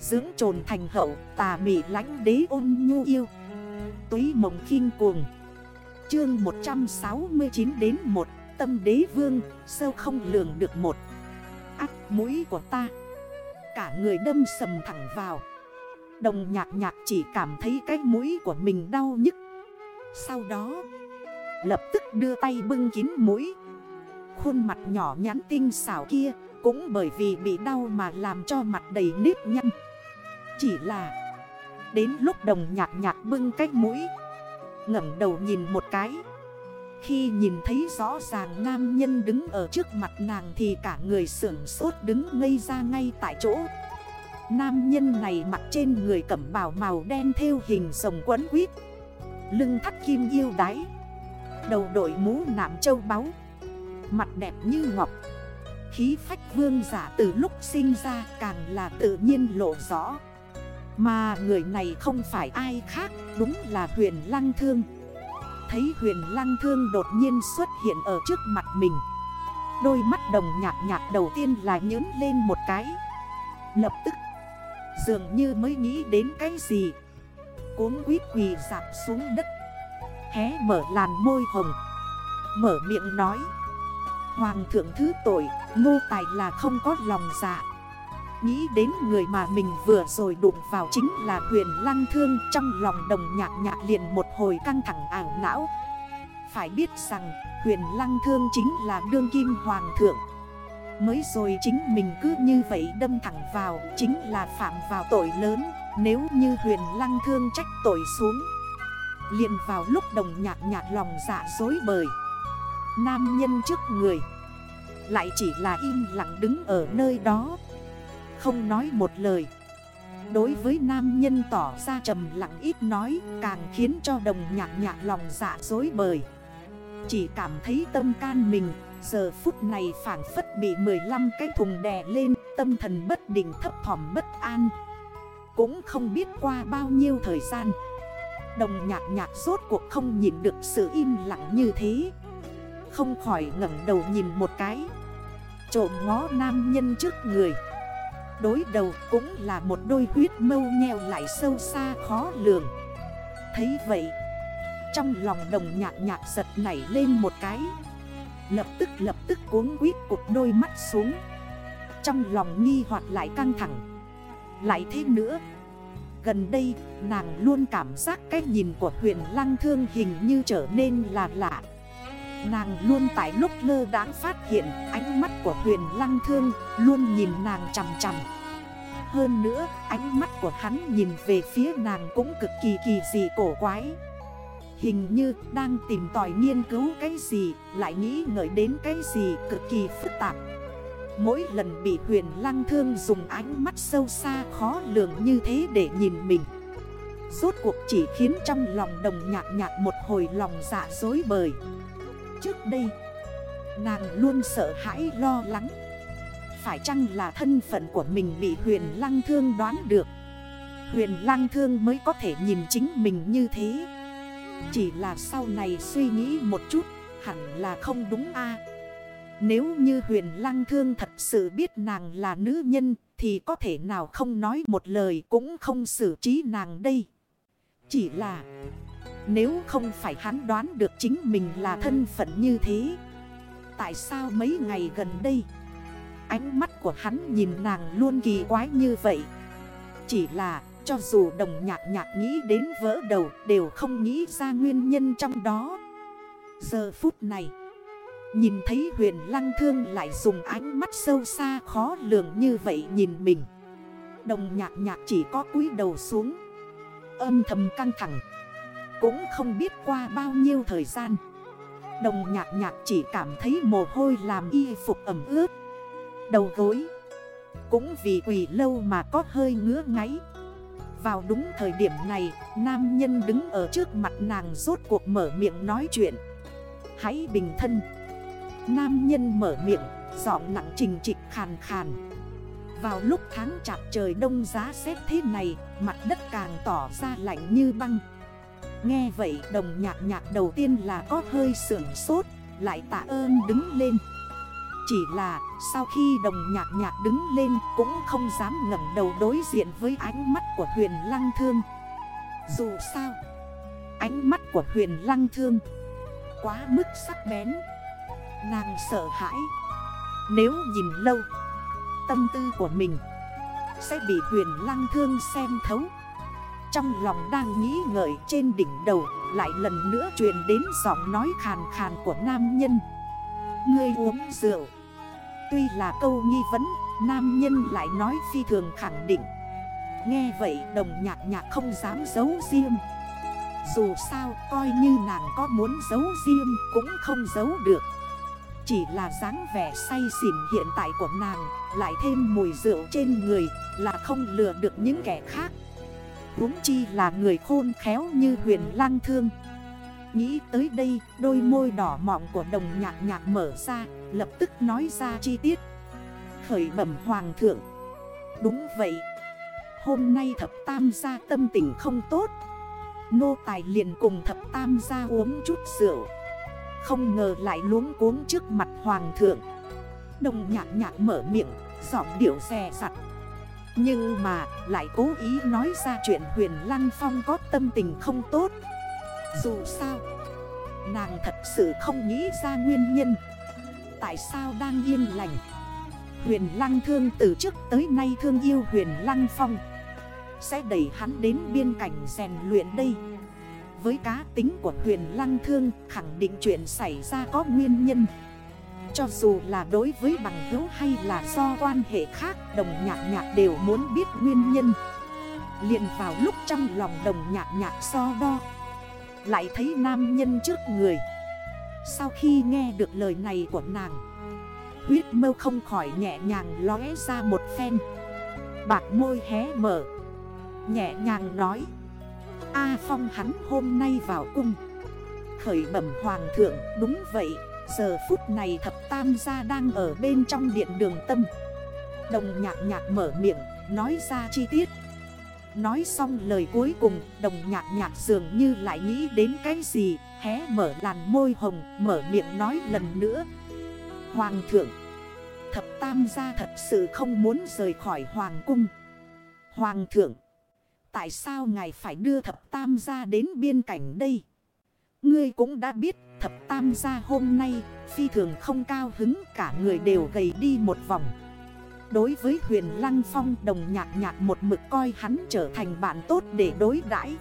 Dưỡng trồn thành hậu, tà mị lánh đế ôn nhu yêu. Túy mộng khinh cuồng. Chương 169 đến 1 Tâm đế vương Sâu không lường được một? Ác mũi của ta. Cả người đâm sầm thẳng vào. Đồng nhạc nhạc chỉ cảm thấy cái mũi của mình đau nhức. Sau đó, Lập tức đưa tay bưng kín mũi. Khuôn mặt nhỏ nhắn tinh xảo kia Cũng bởi vì bị đau mà làm cho mặt đầy nếp nhăn. Chỉ là Đến lúc đồng nhạc nhạc bưng cái mũi, ngẩng đầu nhìn một cái. Khi nhìn thấy rõ ràng nam nhân đứng ở trước mặt nàng Thì cả người sưởng sốt đứng ngây ra ngay tại chỗ. Nam nhân này mặc trên người cẩm bào màu đen theo hình rồng quấn quýt, Lưng thắt kim yêu đáy Đầu đội mũ nạm châu báu, Mặt đẹp như ngọc. Khí phách vương giả từ lúc sinh ra càng là tự nhiên lộ rõ. Mà người này không phải ai khác, Đúng là huyền lăng thương. Thấy huyền lăng thương đột nhiên xuất hiện ở trước mặt mình, Đôi mắt đồng nhạc nhạc đầu tiên là nhớn lên một cái. Lập tức, Dường như mới nghĩ đến cái gì. Cuốn quýt quỳ dạp xuống đất, Hé mở làn môi hồng, Mở miệng nói, Hoàng thượng thứ tội Ngô tài là không có lòng dạ. Nghĩ đến người mà mình vừa rồi đụng vào chính là huyền lăng thương, Trong lòng đồng nhạc nhạc liền một hồi căng thẳng ảo não. Phải biết rằng huyền lăng thương chính là đương kim hoàng thượng. Mới rồi chính mình cứ như vậy đâm thẳng vào, Chính là phạm vào tội lớn, Nếu như huyền lăng thương trách tội xuống. Liền vào lúc đồng nhạc nhạc lòng dạ dối bời. Nam nhân trước người, Lại chỉ là im lặng đứng ở nơi đó. Không nói một lời. Đối với nam nhân tỏ ra trầm lặng ít nói, Càng khiến cho đồng nhạc nhạc lòng dạ dối bời. Chỉ cảm thấy tâm can mình, Giờ phút này phản phất bị 15 cái thùng đè lên, Tâm thần bất định thấp thỏm bất an. Cũng không biết qua bao nhiêu thời gian, Đồng nhạc nhạc rốt cuộc không nhìn được sự im lặng như thế. Không khỏi ngẩng đầu nhìn một cái, Trộm ngó nam nhân trước người. Đối đầu cũng là một đôi huyết mâu nheo lại sâu xa khó lường. Thấy vậy, Trong lòng đồng nhạc nhạc giật nảy lên một cái. Lập tức lập tức cuốn quýt cục đôi mắt xuống. Trong lòng nghi hoặc lại căng thẳng. Lại thế nữa. Gần đây, nàng luôn cảm giác cái nhìn của huyền lăng thương hình như trở nên là lạ. Nàng luôn tại lúc lơ đáng phát hiện ánh mắt của huyền lăng thương, luôn nhìn nàng chằm chằm. Hơn nữa, ánh mắt của hắn nhìn về phía nàng cũng cực kỳ kỳ dị cổ quái. Hình như đang tìm tòi nghiên cứu cái gì, Lại nghĩ ngợi đến cái gì cực kỳ phức tạp. Mỗi lần bị huyền lăng thương dùng ánh mắt sâu xa khó lường như thế để nhìn mình, Rốt cuộc chỉ khiến trong lòng đồng nhạc nhạc một hồi lòng dạ dối bời. Trước đây, Nàng luôn sợ hãi lo lắng. Phải chăng là thân phận của mình bị huyền lăng thương đoán được? Huyền lăng thương mới có thể nhìn chính mình như thế. Chỉ là sau này suy nghĩ một chút, Hẳn là không đúng a. Nếu như huyền lăng thương thật sự biết nàng là nữ nhân, Thì có thể nào không nói một lời cũng không xử trí nàng đây? Chỉ là nếu không phải hắn đoán được chính mình là thân phận như thế, Tại sao mấy ngày gần đây, Ánh mắt của hắn nhìn nàng luôn kỳ quái như vậy? Chỉ là, cho dù đồng nhạc nhạc nghĩ đến vỡ đầu Đều không nghĩ ra nguyên nhân trong đó. Giờ phút này, Nhìn thấy huyền lăng thương lại dùng ánh mắt sâu xa khó lường như vậy nhìn mình. Đồng nhạc nhạc chỉ có cúi đầu xuống, Âm thầm căng thẳng. Cũng không biết qua bao nhiêu thời gian. Đồng nhạc nhạc chỉ cảm thấy mồ hôi làm y phục ẩm ướt. Đầu gối Cũng vì quỷ lâu mà có hơi ngứa ngáy. Vào đúng thời điểm này, Nam nhân đứng ở trước mặt nàng rốt cuộc mở miệng nói chuyện. Hãy bình thân. Nam nhân mở miệng, Giọng nặng trình trịch khàn khàn. Vào lúc tháng chạp trời đông giá xét thế này, Mặt đất càng tỏ ra lạnh như băng. Nghe vậy, đồng nhạc nhạc đầu tiên là có hơi sưởng sốt, Lại tạ ơn đứng lên. Chỉ là, sau khi đồng nhạc nhạc đứng lên, cũng không dám ngẩng đầu đối diện với ánh mắt của huyền lăng thương. Dù sao, Ánh mắt của huyền lăng thương Quá mức sắc bén. Nàng sợ hãi. Nếu nhìn lâu, Tâm tư của mình Sẽ bị huyền lăng thương xem thấu. Trong lòng đang nghĩ ngợi trên đỉnh đầu, Lại lần nữa truyền đến giọng nói khàn khàn của nam nhân. Ngươi uống rượu. Tuy là câu nghi vấn, Nam nhân lại nói phi thường khẳng định. Nghe vậy, đồng nhạc nhạc không dám giấu riêng. Dù sao, coi như nàng có muốn giấu riêng cũng không giấu được. Chỉ là dáng vẻ say xỉn hiện tại của nàng, Lại thêm mùi rượu trên người, là không lừa được những kẻ khác huống chi là người khôn khéo như huyền lang thương. Nghĩ tới đây, đôi môi đỏ mọng của đồng nhạc nhạc mở ra, Lập tức nói ra chi tiết. Khởi bẩm hoàng thượng. Đúng vậy. Hôm nay thập tam gia tâm tình không tốt. Nô tài liền cùng thập tam gia uống chút rượu. Không ngờ lại luống cuống trước mặt hoàng thượng. Đồng nhạc nhạc mở miệng, Giọng điệu xè sặt nhưng mà, lại cố ý nói ra chuyện huyền Lăng Phong có tâm tình không tốt. Dù sao, Nàng thật sự không nghĩ ra nguyên nhân. Tại sao đang yên lành? Huyền Lăng Thương từ trước tới nay thương yêu Huyền Lăng Phong. Sẽ đẩy hắn đến biên cảnh rèn luyện đây. Với cá tính của Huyền Lăng Thương, khẳng định chuyện xảy ra có nguyên nhân. Cho dù là đối với bằng hữu hay là do quan hệ khác, Đồng nhạc nhạc đều muốn biết nguyên nhân. Liền vào lúc trong lòng đồng nhạc nhạc so đo, Lại thấy nam nhân trước người. Sau khi nghe được lời này của nàng, Huyết mâu không khỏi nhẹ nhàng lóe ra một phen. Bạc môi hé mở, Nhẹ nhàng nói, A Phong hắn hôm nay vào cung, Khởi bẩm hoàng thượng, đúng vậy. Giờ phút này thập tam gia đang ở bên trong điện đường tâm. Đồng nhạc nhạc mở miệng, Nói ra chi tiết. Nói xong lời cuối cùng, Đồng nhạc nhạc dường như lại nghĩ đến cái gì, Hé mở làn môi hồng, Mở miệng nói lần nữa. Hoàng thượng, Thập tam gia thật sự không muốn rời khỏi hoàng cung. Hoàng thượng, Tại sao ngài phải đưa thập tam gia đến biên cảnh đây? Ngươi cũng đã biết, thập tam gia hôm nay, Phi thường không cao hứng, cả người đều gầy đi một vòng. Đối với huyền Lăng Phong, đồng nhạc nhạc một mực coi hắn trở thành bạn tốt để đối đãi.